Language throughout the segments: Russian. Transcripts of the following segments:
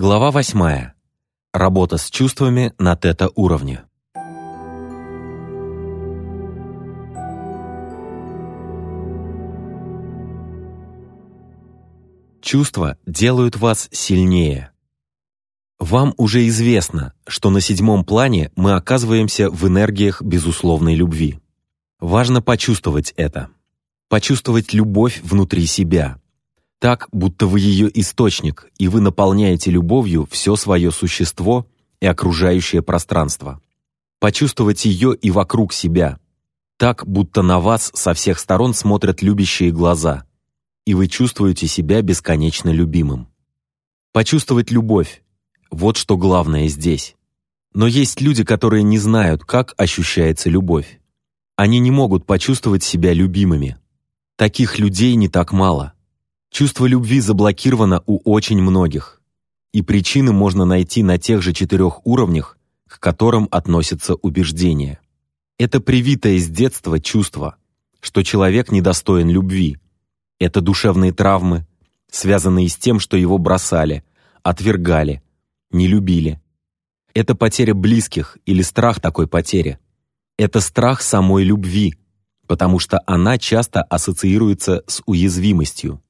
Глава 8. Работа с чувствами на тета-уровне. Чувства делают вас сильнее. Вам уже известно, что на седьмом плане мы оказываемся в энергиях безусловной любви. Важно почувствовать это. Почувствовать любовь внутри себя – так, будто вы ее источник, и вы наполняете любовью все свое существо и окружающее пространство. Почувствовать ее и вокруг себя. Так, будто на вас со всех сторон смотрят любящие глаза, и вы чувствуете себя бесконечно любимым. Почувствовать любовь – вот что главное здесь. Но есть люди, которые не знают, как ощущается любовь. Они не могут почувствовать себя любимыми. Таких людей не так мало – Чувство любви заблокировано у очень многих, и причины можно найти на тех же четырех уровнях, к которым относятся убеждения. Это привитое с детства чувство, что человек недостоин любви. Это душевные травмы, связанные с тем, что его бросали, отвергали, не любили. Это потеря близких или страх такой потери. Это страх самой любви, потому что она часто ассоциируется с уязвимостью.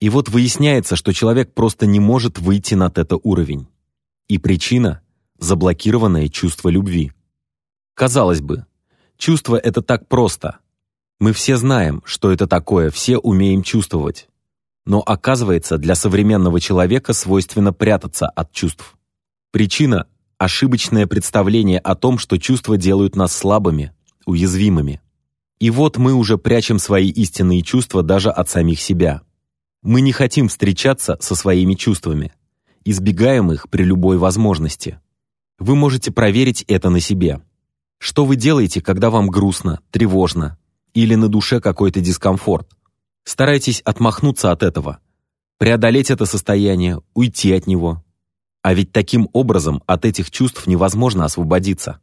И вот выясняется, что человек просто не может выйти на тета-уровень. И причина – заблокированное чувство любви. Казалось бы, чувство – это так просто. Мы все знаем, что это такое, все умеем чувствовать. Но оказывается, для современного человека свойственно прятаться от чувств. Причина – ошибочное представление о том, что чувства делают нас слабыми, уязвимыми. И вот мы уже прячем свои истинные чувства даже от самих себя – мы не хотим встречаться со своими чувствами, избегаем их при любой возможности. Вы можете проверить это на себе. Что вы делаете, когда вам грустно, тревожно или на душе какой-то дискомфорт? Старайтесь отмахнуться от этого, преодолеть это состояние, уйти от него. А ведь таким образом от этих чувств невозможно освободиться.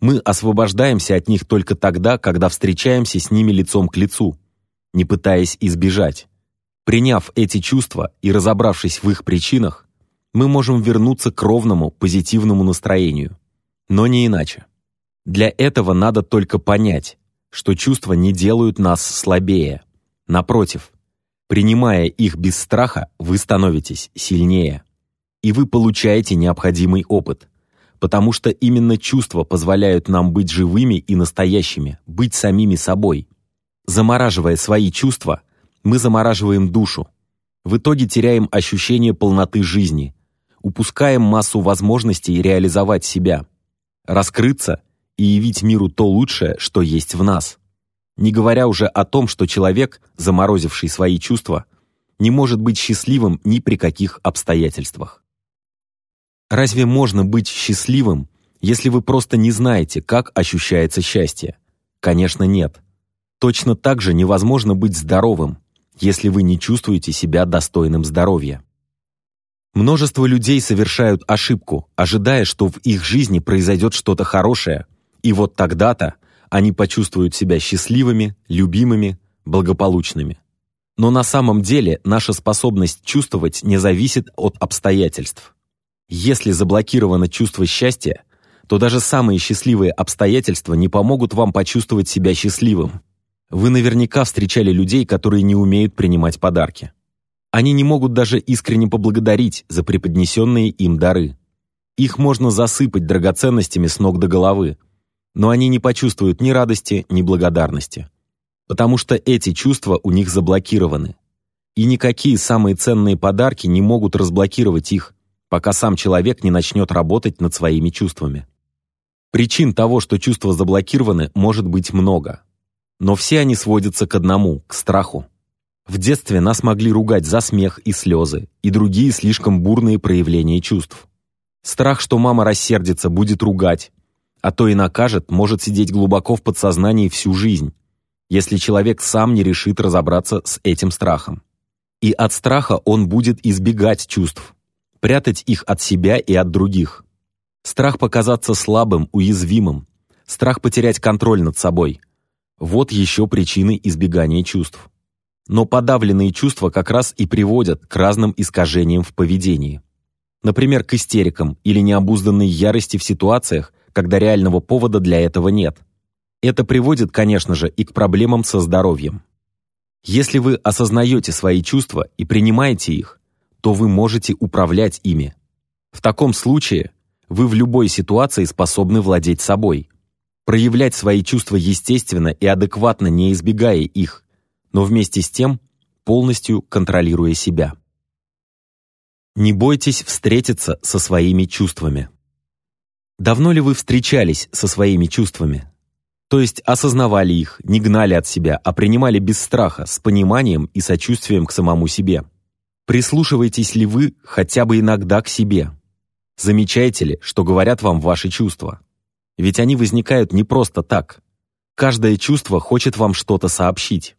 Мы освобождаемся от них только тогда, когда встречаемся с ними лицом к лицу, не пытаясь избежать. Приняв эти чувства и разобравшись в их причинах, мы можем вернуться к ровному, позитивному настроению. Но не иначе. Для этого надо только понять, что чувства не делают нас слабее. Напротив, принимая их без страха, вы становитесь сильнее. И вы получаете необходимый опыт, потому что именно чувства позволяют нам быть живыми и настоящими, быть самими собой. Замораживая свои чувства – мы замораживаем душу. В итоге теряем ощущение полноты жизни, упускаем массу возможностей реализовать себя, раскрыться и явить миру то лучшее, что есть в нас. Не говоря уже о том, что человек, заморозивший свои чувства, не может быть счастливым ни при каких обстоятельствах. Разве можно быть счастливым, если вы просто не знаете, как ощущается счастье? Конечно, нет. Точно так же невозможно быть здоровым, если вы не чувствуете себя достойным здоровья. Множество людей совершают ошибку, ожидая, что в их жизни произойдет что-то хорошее, и вот тогда-то они почувствуют себя счастливыми, любимыми, благополучными. Но на самом деле наша способность чувствовать не зависит от обстоятельств. Если заблокировано чувство счастья, то даже самые счастливые обстоятельства не помогут вам почувствовать себя счастливым. Вы наверняка встречали людей, которые не умеют принимать подарки. Они не могут даже искренне поблагодарить за преподнесенные им дары. Их можно засыпать драгоценностями с ног до головы, но они не почувствуют ни радости, ни благодарности. Потому что эти чувства у них заблокированы. И никакие самые ценные подарки не могут разблокировать их, пока сам человек не начнет работать над своими чувствами. Причин того, что чувства заблокированы, может быть много. Но все они сводятся к одному, к страху. В детстве нас могли ругать за смех и слезы, и другие слишком бурные проявления чувств. Страх, что мама рассердится, будет ругать, а то и накажет, может сидеть глубоко в подсознании всю жизнь, если человек сам не решит разобраться с этим страхом. И от страха он будет избегать чувств, прятать их от себя и от других. Страх показаться слабым, уязвимым, страх потерять контроль над собой – вот еще причины избегания чувств. Но подавленные чувства как раз и приводят к разным искажениям в поведении. Например, к истерикам или необузданной ярости в ситуациях, когда реального повода для этого нет. Это приводит, конечно же, и к проблемам со здоровьем. Если вы осознаете свои чувства и принимаете их, то вы можете управлять ими. В таком случае вы в любой ситуации способны владеть собой, проявлять свои чувства естественно и адекватно, не избегая их, но вместе с тем полностью контролируя себя. Не бойтесь встретиться со своими чувствами. Давно ли вы встречались со своими чувствами? То есть осознавали их, не гнали от себя, а принимали без страха, с пониманием и сочувствием к самому себе. Прислушиваетесь ли вы хотя бы иногда к себе? Замечаете ли, что говорят вам ваши чувства? Ведь они возникают не просто так. Каждое чувство хочет вам что-то сообщить.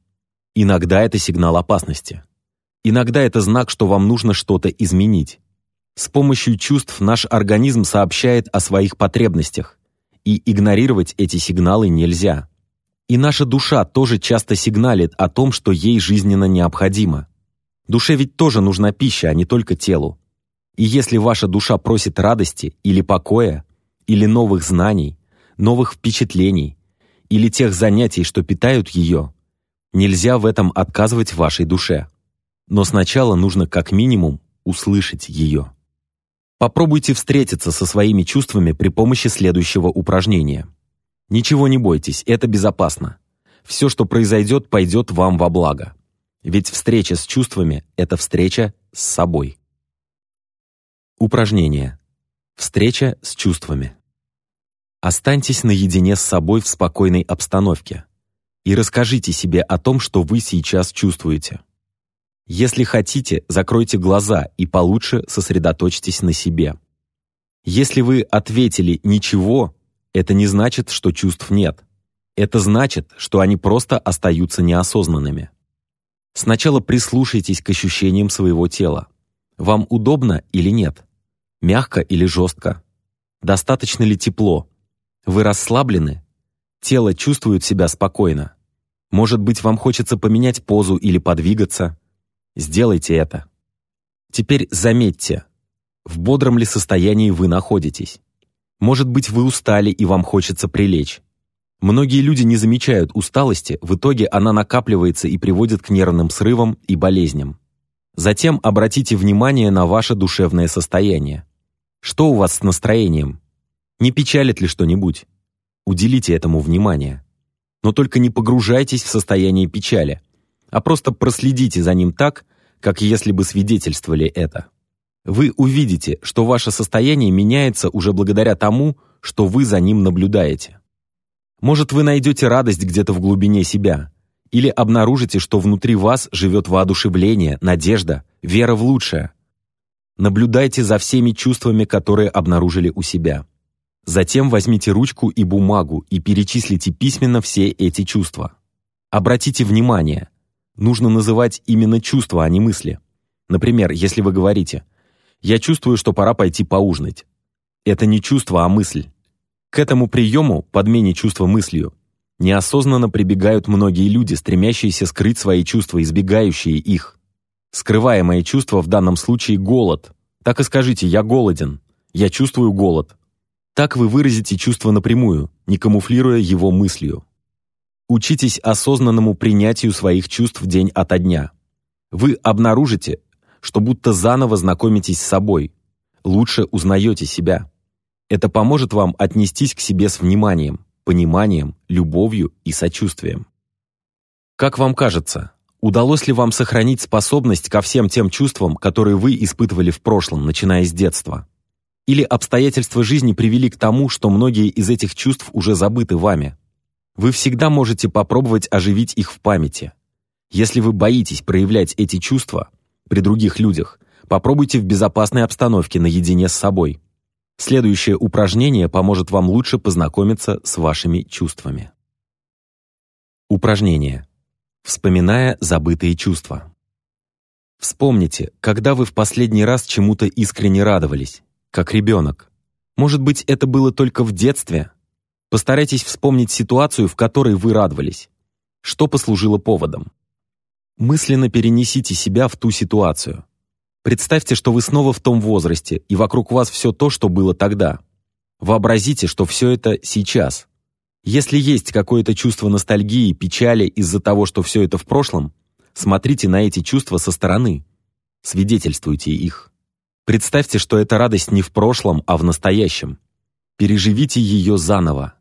Иногда это сигнал опасности. Иногда это знак, что вам нужно что-то изменить. С помощью чувств наш организм сообщает о своих потребностях, и игнорировать эти сигналы нельзя. И наша душа тоже часто сигналит о том, что ей жизненно необходимо. Душе ведь тоже нужна пища, а не только телу. И если ваша душа просит радости или покоя, или новых знаний, новых впечатлений, или тех занятий, что питают ее, нельзя в этом отказывать вашей душе. Но сначала нужно как минимум услышать ее. Попробуйте встретиться со своими чувствами при помощи следующего упражнения. Ничего не бойтесь, это безопасно. Все, что произойдет, пойдет вам во благо. Ведь встреча с чувствами – это встреча с собой. Упражнение. Встреча с чувствами. Останьтесь наедине с собой в спокойной обстановке и расскажите себе о том, что вы сейчас чувствуете. Если хотите, закройте глаза и получше сосредоточьтесь на себе. Если вы ответили «ничего», это не значит, что чувств нет. Это значит, что они просто остаются неосознанными. Сначала прислушайтесь к ощущениям своего тела. Вам удобно или нет? Мягко или жестко? Достаточно ли тепло? Вы расслаблены? Тело чувствует себя спокойно. Может быть, вам хочется поменять позу или подвигаться? Сделайте это. Теперь заметьте, в бодром ли состоянии вы находитесь. Может быть, вы устали и вам хочется прилечь. Многие люди не замечают усталости, в итоге она накапливается и приводит к нервным срывам и болезням. Затем обратите внимание на ваше душевное состояние. Что у вас с настроением? Не печалит ли что-нибудь? Уделите этому внимание. Но только не погружайтесь в состояние печали, а просто проследите за ним так, как если бы свидетельствовали это. Вы увидите, что ваше состояние меняется уже благодаря тому, что вы за ним наблюдаете. Может, вы найдете радость где-то в глубине себя, или обнаружите, что внутри вас живет воодушевление, надежда, вера в лучшее. Наблюдайте за всеми чувствами, которые обнаружили у себя. Затем возьмите ручку и бумагу и перечислите письменно все эти чувства. Обратите внимание, нужно называть именно чувства, а не мысли. Например, если вы говорите «Я чувствую, что пора пойти поужинать». Это не чувство, а мысль. К этому приему, подмене чувства мыслью, неосознанно прибегают многие люди, стремящиеся скрыть свои чувства, избегающие их. Скрываемое чувство в данном случае – голод. Так и скажите «я голоден», «я чувствую голод». Так вы выразите чувство напрямую, не камуфлируя его мыслью. Учитесь осознанному принятию своих чувств день ото дня. Вы обнаружите, что будто заново знакомитесь с собой, лучше узнаете себя. Это поможет вам отнестись к себе с вниманием, пониманием, любовью и сочувствием. Как вам кажется, удалось ли вам сохранить способность ко всем тем чувствам, которые вы испытывали в прошлом, начиная с детства? Или обстоятельства жизни привели к тому, что многие из этих чувств уже забыты вами? Вы всегда можете попробовать оживить их в памяти. Если вы боитесь проявлять эти чувства при других людях, попробуйте в безопасной обстановке наедине с собой. Следующее упражнение поможет вам лучше познакомиться с вашими чувствами. Упражнение. Вспоминая забытые чувства. Вспомните, когда вы в последний раз чему-то искренне радовались, как ребенок. Может быть, это было только в детстве? Постарайтесь вспомнить ситуацию, в которой вы радовались. Что послужило поводом? Мысленно перенесите себя в ту ситуацию. Представьте, что вы снова в том возрасте, и вокруг вас все то, что было тогда. Вообразите, что все это сейчас. Если есть какое-то чувство ностальгии, печали из-за того, что все это в прошлом, смотрите на эти чувства со стороны. Свидетельствуйте их. Представьте, что эта радость не в прошлом, а в настоящем. Переживите ее заново.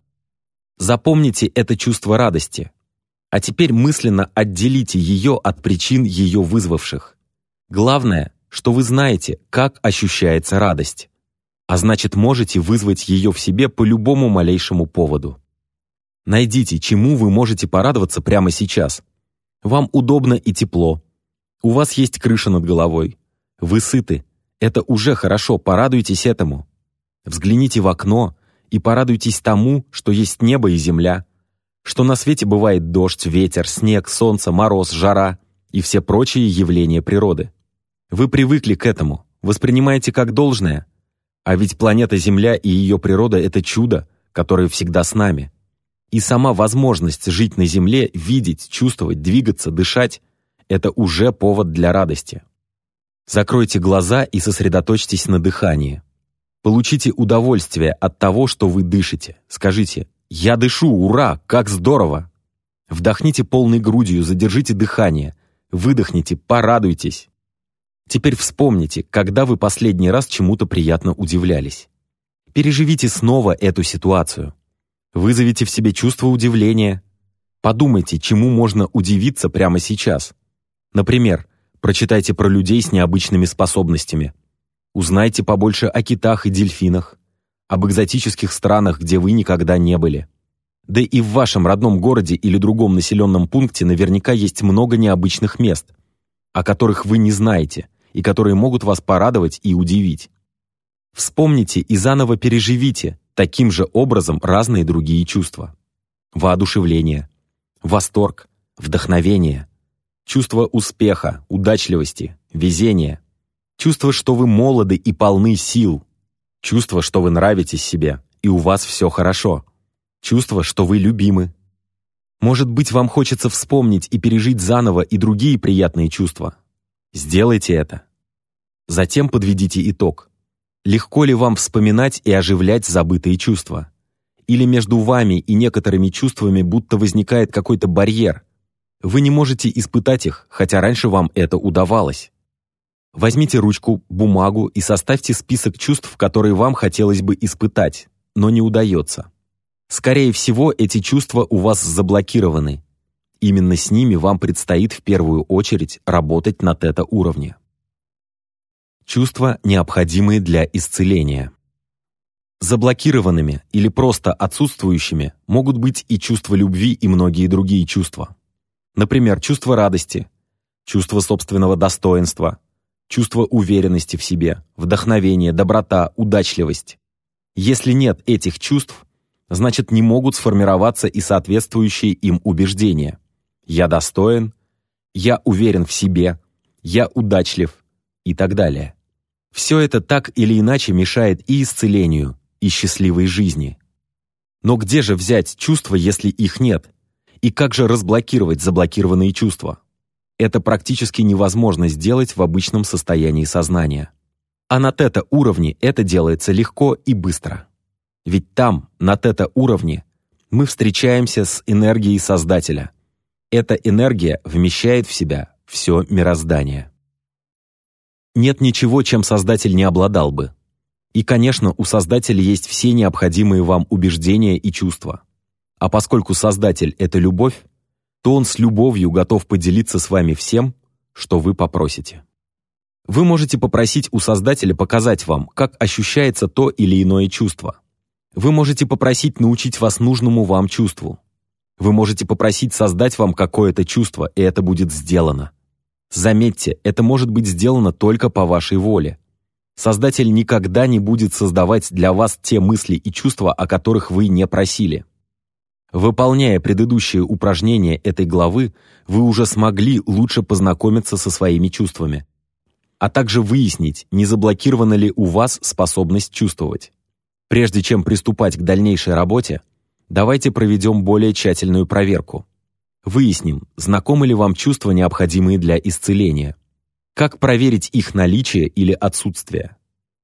Запомните это чувство радости. А теперь мысленно отделите ее от причин ее вызвавших. Главное, что вы знаете, как ощущается радость. А значит, можете вызвать ее в себе по любому малейшему поводу. Найдите, чему вы можете порадоваться прямо сейчас. Вам удобно и тепло. У вас есть крыша над головой. Вы сыты. Это уже хорошо, порадуйтесь этому. Взгляните в окно и порадуйтесь тому, что есть небо и земля, что на свете бывает дождь, ветер, снег, солнце, мороз, жара и все прочие явления природы. Вы привыкли к этому, воспринимаете как должное. А ведь планета Земля и ее природа — это чудо, которое всегда с нами. И сама возможность жить на Земле, видеть, чувствовать, двигаться, дышать — это уже повод для радости. Закройте глаза и сосредоточьтесь на дыхании. Получите удовольствие от того, что вы дышите. Скажите «Я дышу, ура, как здорово!» Вдохните полной грудью, задержите дыхание. Выдохните, порадуйтесь. Теперь вспомните, когда вы последний раз чему-то приятно удивлялись. Переживите снова эту ситуацию. Вызовите в себе чувство удивления. Подумайте, чему можно удивиться прямо сейчас. Например, прочитайте про людей с необычными способностями. Узнайте побольше о китах и дельфинах, об экзотических странах, где вы никогда не были. Да и в вашем родном городе или другом населенном пункте наверняка есть много необычных мест, о которых вы не знаете – и которые могут вас порадовать и удивить. Вспомните и заново переживите таким же образом разные другие чувства. Воодушевление, восторг, вдохновение, чувство успеха, удачливости, везения, чувство, что вы молоды и полны сил, чувство, что вы нравитесь себе и у вас все хорошо, чувство, что вы любимы. Может быть, вам хочется вспомнить и пережить заново и другие приятные чувства, Сделайте это. Затем подведите итог. Легко ли вам вспоминать и оживлять забытые чувства? Или между вами и некоторыми чувствами будто возникает какой-то барьер? Вы не можете испытать их, хотя раньше вам это удавалось. Возьмите ручку, бумагу и составьте список чувств, которые вам хотелось бы испытать, но не удается. Скорее всего, эти чувства у вас заблокированы, Именно с ними вам предстоит в первую очередь работать на тета-уровне. Чувства, необходимые для исцеления. Заблокированными или просто отсутствующими могут быть и чувство любви, и многие другие чувства. Например, чувство радости, чувство собственного достоинства, чувство уверенности в себе, вдохновение, доброта, удачливость. Если нет этих чувств, значит не могут сформироваться и соответствующие им убеждения я достоин, я уверен в себе, я удачлив и так далее. Все это так или иначе мешает и исцелению, и счастливой жизни. Но где же взять чувства, если их нет? И как же разблокировать заблокированные чувства? Это практически невозможно сделать в обычном состоянии сознания. А на тета-уровне это делается легко и быстро. Ведь там, на тета-уровне, мы встречаемся с энергией Создателя – эта энергия вмещает в себя все мироздание. Нет ничего, чем Создатель не обладал бы. И, конечно, у Создателя есть все необходимые вам убеждения и чувства. А поскольку Создатель — это любовь, то Он с любовью готов поделиться с вами всем, что вы попросите. Вы можете попросить у Создателя показать вам, как ощущается то или иное чувство. Вы можете попросить научить вас нужному вам чувству. Вы можете попросить создать вам какое-то чувство, и это будет сделано. Заметьте, это может быть сделано только по вашей воле. Создатель никогда не будет создавать для вас те мысли и чувства, о которых вы не просили. Выполняя предыдущие упражнения этой главы, вы уже смогли лучше познакомиться со своими чувствами, а также выяснить, не заблокирована ли у вас способность чувствовать. Прежде чем приступать к дальнейшей работе, Давайте проведем более тщательную проверку. Выясним, знакомы ли вам чувства, необходимые для исцеления. Как проверить их наличие или отсутствие?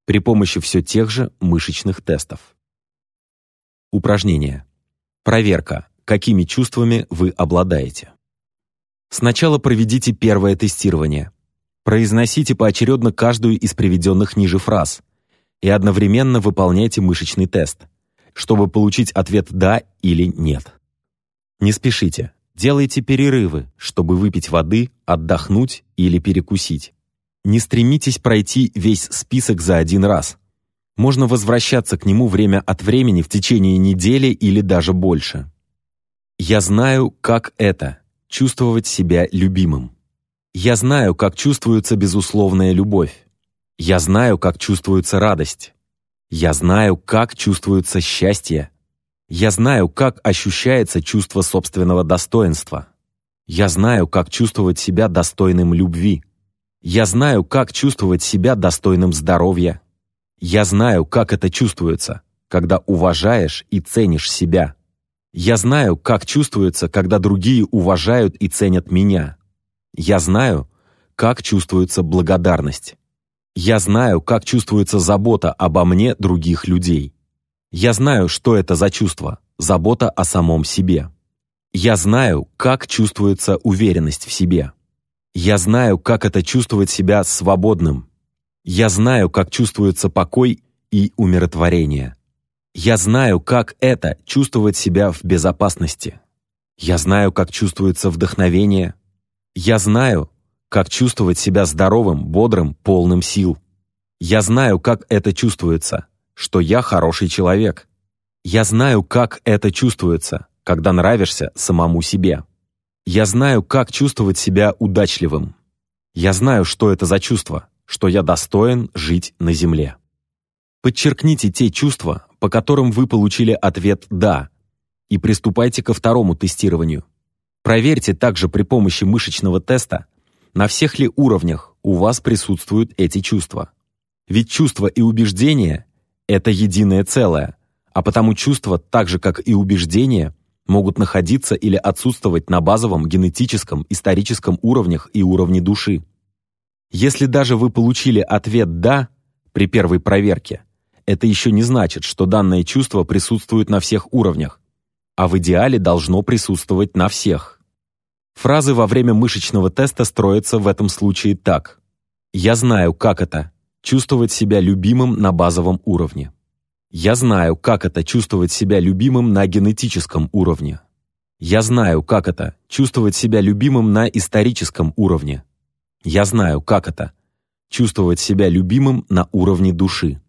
При помощи все тех же мышечных тестов. Упражнение. Проверка, какими чувствами вы обладаете. Сначала проведите первое тестирование. Произносите поочередно каждую из приведенных ниже фраз и одновременно выполняйте мышечный тест, чтобы получить ответ «да» или «нет». Не спешите, делайте перерывы, чтобы выпить воды, отдохнуть или перекусить. Не стремитесь пройти весь список за один раз. Можно возвращаться к нему время от времени в течение недели или даже больше. Я знаю, как это — чувствовать себя любимым. Я знаю, как чувствуется безусловная любовь. Я знаю, как чувствуется радость. Я знаю, как чувствуется счастье. Я знаю, как ощущается чувство собственного достоинства. Я знаю, как чувствовать себя достойным любви. Я знаю, как чувствовать себя достойным здоровья. Я знаю, как это чувствуется, когда уважаешь и ценишь себя. Я знаю, как чувствуется, когда другие уважают и ценят меня. Я знаю, как чувствуется благодарность. Я знаю, как чувствуется забота обо мне других людей. Я знаю, что это за чувство – забота о самом себе. Я знаю, как чувствуется уверенность в себе. Я знаю, как это чувствовать себя свободным. Я знаю, как чувствуется покой и умиротворение. Я знаю, как это чувствовать себя в безопасности. Я знаю, как чувствуется вдохновение. Я знаю, как чувствовать себя здоровым, бодрым, полным сил. Я знаю, как это чувствуется что я хороший человек. Я знаю, как это чувствуется, когда нравишься самому себе. Я знаю, как чувствовать себя удачливым. Я знаю, что это за чувство, что я достоин жить на земле. Подчеркните те чувства, по которым вы получили ответ «да», и приступайте ко второму тестированию. Проверьте также при помощи мышечного теста, на всех ли уровнях у вас присутствуют эти чувства. Ведь чувства и убеждения это единое целое, а потому чувства, так же как и убеждения, могут находиться или отсутствовать на базовом генетическом, историческом уровнях и уровне души. Если даже вы получили ответ «да» при первой проверке, это еще не значит, что данное чувство присутствует на всех уровнях, а в идеале должно присутствовать на всех. Фразы во время мышечного теста строятся в этом случае так. «Я знаю, как это чувствовать себя любимым на базовом уровне. Я знаю, как это чувствовать себя любимым на генетическом уровне. Я знаю, как это чувствовать себя любимым на историческом уровне. Я знаю, как это чувствовать себя любимым на уровне души.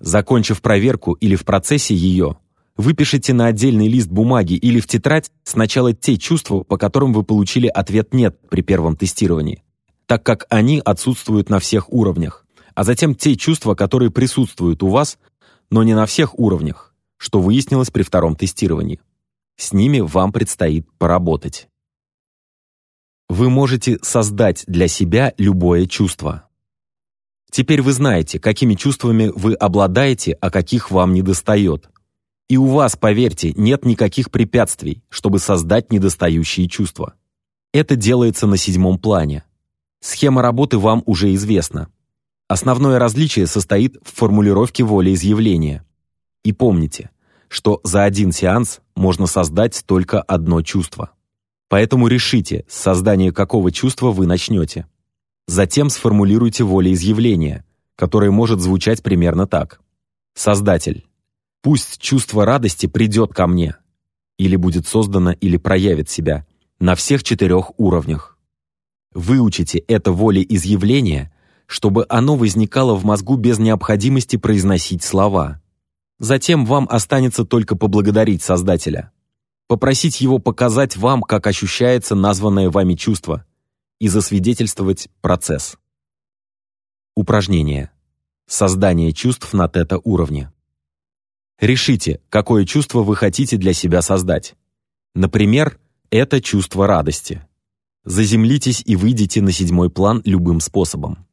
Закончив проверку или в процессе ее, выпишите на отдельный лист бумаги или в тетрадь сначала те чувства, по которым вы получили ответ «нет» при первом тестировании, так как они отсутствуют на всех уровнях а затем те чувства, которые присутствуют у вас, но не на всех уровнях, что выяснилось при втором тестировании. С ними вам предстоит поработать. Вы можете создать для себя любое чувство. Теперь вы знаете, какими чувствами вы обладаете, а каких вам недостает. И у вас, поверьте, нет никаких препятствий, чтобы создать недостающие чувства. Это делается на седьмом плане. Схема работы вам уже известна. Основное различие состоит в формулировке волеизъявления. И помните, что за один сеанс можно создать только одно чувство. Поэтому решите, с создания какого чувства вы начнете. Затем сформулируйте волеизъявление, которое может звучать примерно так. Создатель. Пусть чувство радости придет ко мне. Или будет создано, или проявит себя. На всех четырех уровнях. Выучите это волеизъявление чтобы оно возникало в мозгу без необходимости произносить слова. Затем вам останется только поблагодарить Создателя, попросить его показать вам, как ощущается названное вами чувство, и засвидетельствовать процесс. Упражнение. Создание чувств на тета-уровне. Решите, какое чувство вы хотите для себя создать. Например, это чувство радости. Заземлитесь и выйдите на седьмой план любым способом.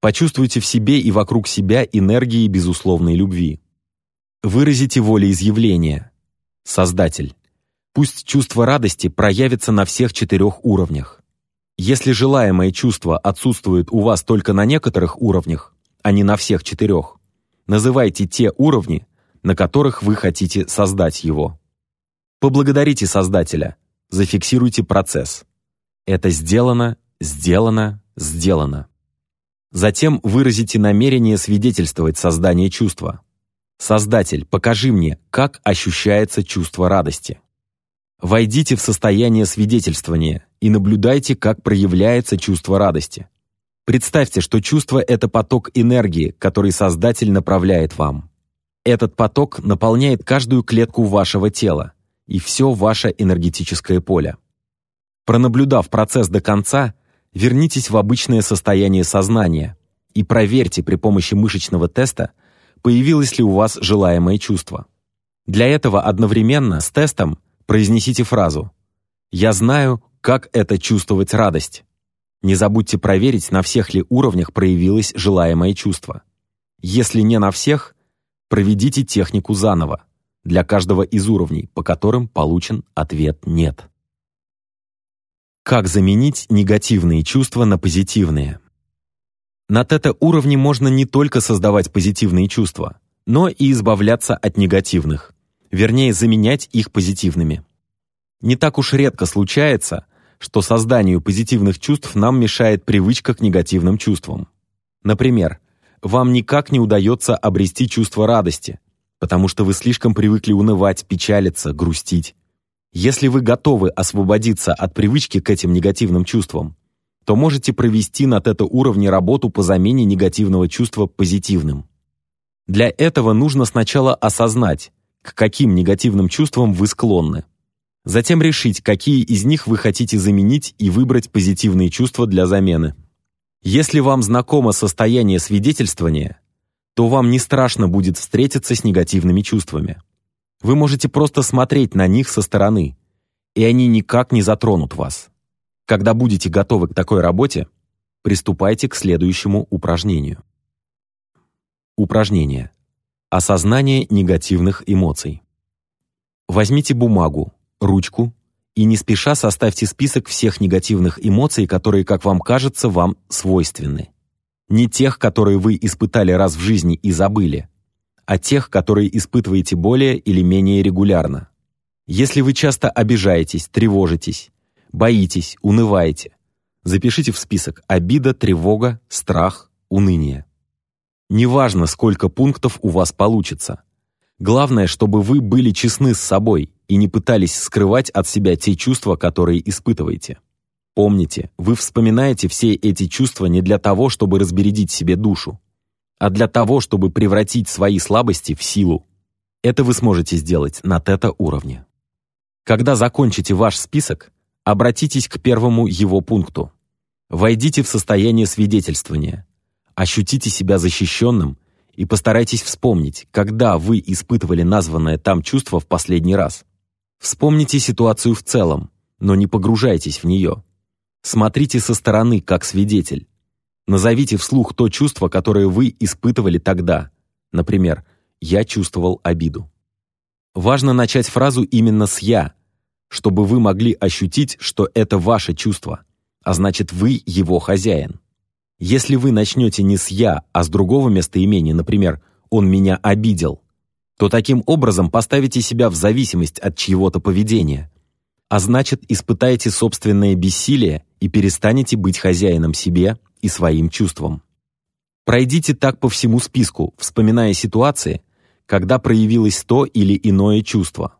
Почувствуйте в себе и вокруг себя энергии безусловной любви. Выразите волеизъявление. Создатель. Пусть чувство радости проявится на всех четырех уровнях. Если желаемое чувство отсутствует у вас только на некоторых уровнях, а не на всех четырех, называйте те уровни, на которых вы хотите создать его. Поблагодарите Создателя, зафиксируйте процесс. Это сделано, сделано, сделано. Затем выразите намерение свидетельствовать создание чувства. Создатель, покажи мне, как ощущается чувство радости. Войдите в состояние свидетельствования и наблюдайте, как проявляется чувство радости. Представьте, что чувство — это поток энергии, который Создатель направляет вам. Этот поток наполняет каждую клетку вашего тела и все ваше энергетическое поле. Пронаблюдав процесс до конца, вернитесь в обычное состояние сознания и проверьте при помощи мышечного теста, появилось ли у вас желаемое чувство. Для этого одновременно с тестом произнесите фразу «Я знаю, как это чувствовать радость». Не забудьте проверить, на всех ли уровнях проявилось желаемое чувство. Если не на всех, проведите технику заново, для каждого из уровней, по которым получен ответ «нет». Как заменить негативные чувства на позитивные? На тета-уровне можно не только создавать позитивные чувства, но и избавляться от негативных, вернее, заменять их позитивными. Не так уж редко случается, что созданию позитивных чувств нам мешает привычка к негативным чувствам. Например, вам никак не удается обрести чувство радости, потому что вы слишком привыкли унывать, печалиться, грустить. Если вы готовы освободиться от привычки к этим негативным чувствам, то можете провести на тета-уровне работу по замене негативного чувства позитивным. Для этого нужно сначала осознать, к каким негативным чувствам вы склонны. Затем решить, какие из них вы хотите заменить и выбрать позитивные чувства для замены. Если вам знакомо состояние свидетельствования, то вам не страшно будет встретиться с негативными чувствами. Вы можете просто смотреть на них со стороны, и они никак не затронут вас. Когда будете готовы к такой работе, приступайте к следующему упражнению. Упражнение. Осознание негативных эмоций. Возьмите бумагу, ручку и не спеша составьте список всех негативных эмоций, которые, как вам кажется, вам свойственны. Не тех, которые вы испытали раз в жизни и забыли, а тех, которые испытываете более или менее регулярно. Если вы часто обижаетесь, тревожитесь, боитесь, унываете, запишите в список обида, тревога, страх, уныние. Неважно, сколько пунктов у вас получится. Главное, чтобы вы были честны с собой и не пытались скрывать от себя те чувства, которые испытываете. Помните, вы вспоминаете все эти чувства не для того, чтобы разбередить себе душу, а для того, чтобы превратить свои слабости в силу. Это вы сможете сделать на тета-уровне. Когда закончите ваш список, обратитесь к первому его пункту. Войдите в состояние свидетельствования. Ощутите себя защищенным и постарайтесь вспомнить, когда вы испытывали названное там чувство в последний раз. Вспомните ситуацию в целом, но не погружайтесь в нее. Смотрите со стороны, как свидетель. Назовите вслух то чувство, которое вы испытывали тогда. Например, «я чувствовал обиду». Важно начать фразу именно с «я», чтобы вы могли ощутить, что это ваше чувство, а значит, вы его хозяин. Если вы начнете не с «я», а с другого местоимения, например, «он меня обидел», то таким образом поставите себя в зависимость от чьего-то поведения, а значит, испытаете собственное бессилие и перестанете быть хозяином себе и своим чувствам. Пройдите так по всему списку, вспоминая ситуации, когда проявилось то или иное чувство.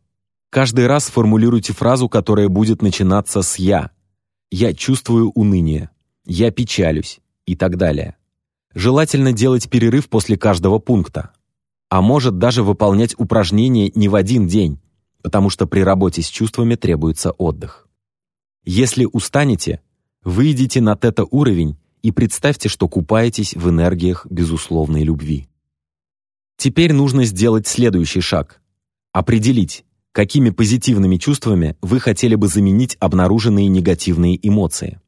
Каждый раз формулируйте фразу, которая будет начинаться с «я». «Я чувствую уныние», «я печалюсь» и так далее. Желательно делать перерыв после каждого пункта. А может даже выполнять упражнения не в один день, потому что при работе с чувствами требуется отдых. Если устанете, выйдите на тета-уровень и представьте, что купаетесь в энергиях безусловной любви. Теперь нужно сделать следующий шаг. Определить, какими позитивными чувствами вы хотели бы заменить обнаруженные негативные эмоции.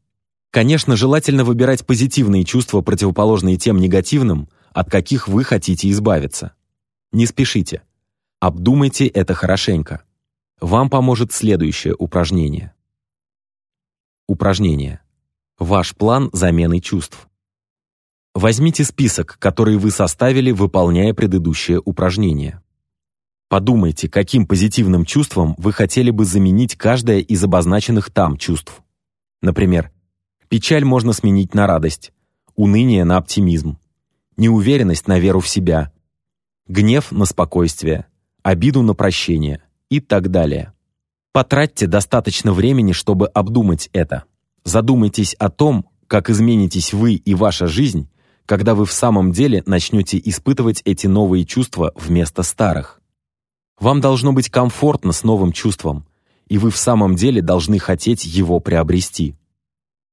Конечно, желательно выбирать позитивные чувства, противоположные тем негативным, от каких вы хотите избавиться. Не спешите. Обдумайте это хорошенько. Вам поможет следующее упражнение. Упражнение. Ваш план замены чувств. Возьмите список, который вы составили, выполняя предыдущее упражнение. Подумайте, каким позитивным чувством вы хотели бы заменить каждое из обозначенных там чувств. Например, печаль можно сменить на радость, уныние на оптимизм, неуверенность на веру в себя, гнев на спокойствие, обиду на прощение и так далее. Потратьте достаточно времени, чтобы обдумать это. Задумайтесь о том, как изменитесь вы и ваша жизнь, когда вы в самом деле начнете испытывать эти новые чувства вместо старых. Вам должно быть комфортно с новым чувством, и вы в самом деле должны хотеть его приобрести.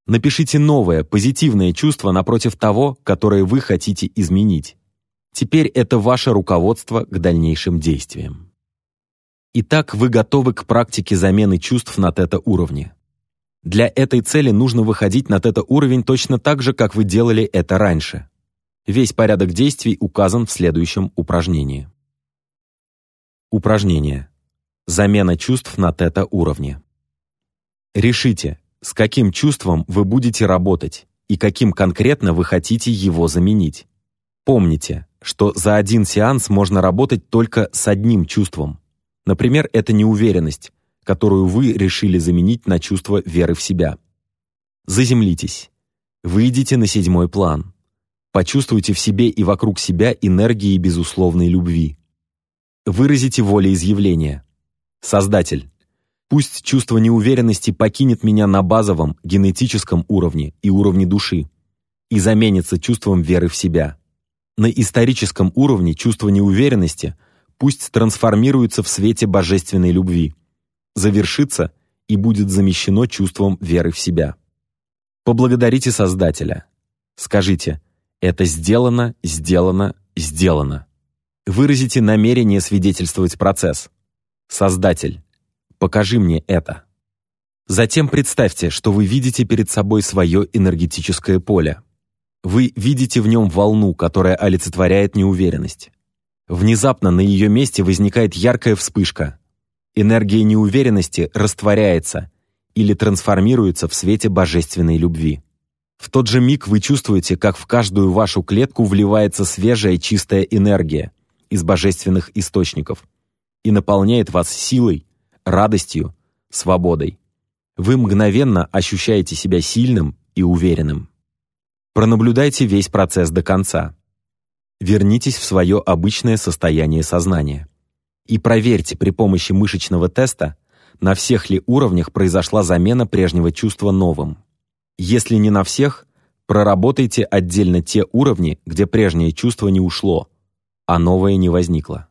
Напишите новое, позитивное чувство напротив того, которое вы хотите изменить. Теперь это ваше руководство к дальнейшим действиям. Итак, вы готовы к практике замены чувств на тета-уровне. Для этой цели нужно выходить на тета-уровень точно так же, как вы делали это раньше. Весь порядок действий указан в следующем упражнении. Упражнение. Замена чувств на тета-уровне. Решите, с каким чувством вы будете работать и каким конкретно вы хотите его заменить. Помните, что за один сеанс можно работать только с одним чувством. Например, это неуверенность, которую вы решили заменить на чувство веры в себя. Заземлитесь. Выйдите на седьмой план. Почувствуйте в себе и вокруг себя энергии безусловной любви. Выразите волеизъявление. Создатель. Пусть чувство неуверенности покинет меня на базовом, генетическом уровне и уровне души и заменится чувством веры в себя. На историческом уровне чувство неуверенности пусть трансформируется в свете божественной любви, завершится и будет замещено чувством веры в себя. Поблагодарите Создателя. Скажите «Это сделано, сделано, сделано». Выразите намерение свидетельствовать процесс. Создатель, покажи мне это. Затем представьте, что вы видите перед собой свое энергетическое поле. Вы видите в нем волну, которая олицетворяет неуверенность. Внезапно на ее месте возникает яркая вспышка. Энергия неуверенности растворяется или трансформируется в свете божественной любви. В тот же миг вы чувствуете, как в каждую вашу клетку вливается свежая чистая энергия из божественных источников и наполняет вас силой, радостью, свободой. Вы мгновенно ощущаете себя сильным и уверенным. Пронаблюдайте весь процесс до конца. Вернитесь в свое обычное состояние сознания. И проверьте при помощи мышечного теста, на всех ли уровнях произошла замена прежнего чувства новым. Если не на всех, проработайте отдельно те уровни, где прежнее чувство не ушло, а новое не возникло.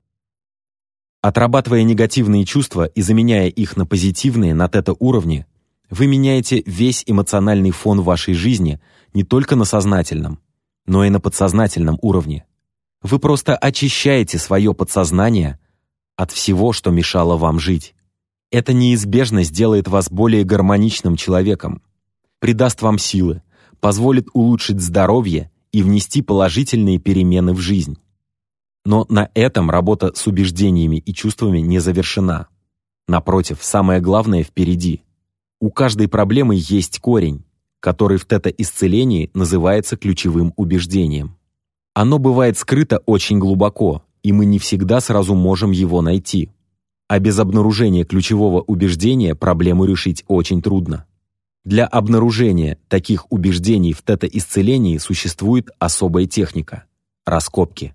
Отрабатывая негативные чувства и заменяя их на позитивные на тета-уровне, вы меняете весь эмоциональный фон вашей жизни не только на сознательном, но и на подсознательном уровне. Вы просто очищаете свое подсознание от всего, что мешало вам жить. Это неизбежно сделает вас более гармоничным человеком, придаст вам силы, позволит улучшить здоровье и внести положительные перемены в жизнь. Но на этом работа с убеждениями и чувствами не завершена. Напротив, самое главное впереди. У каждой проблемы есть корень, который в тета-исцелении называется ключевым убеждением. Оно бывает скрыто очень глубоко, и мы не всегда сразу можем его найти. А без обнаружения ключевого убеждения проблему решить очень трудно. Для обнаружения таких убеждений в тета-исцелении существует особая техника – раскопки.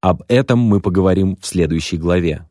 Об этом мы поговорим в следующей главе.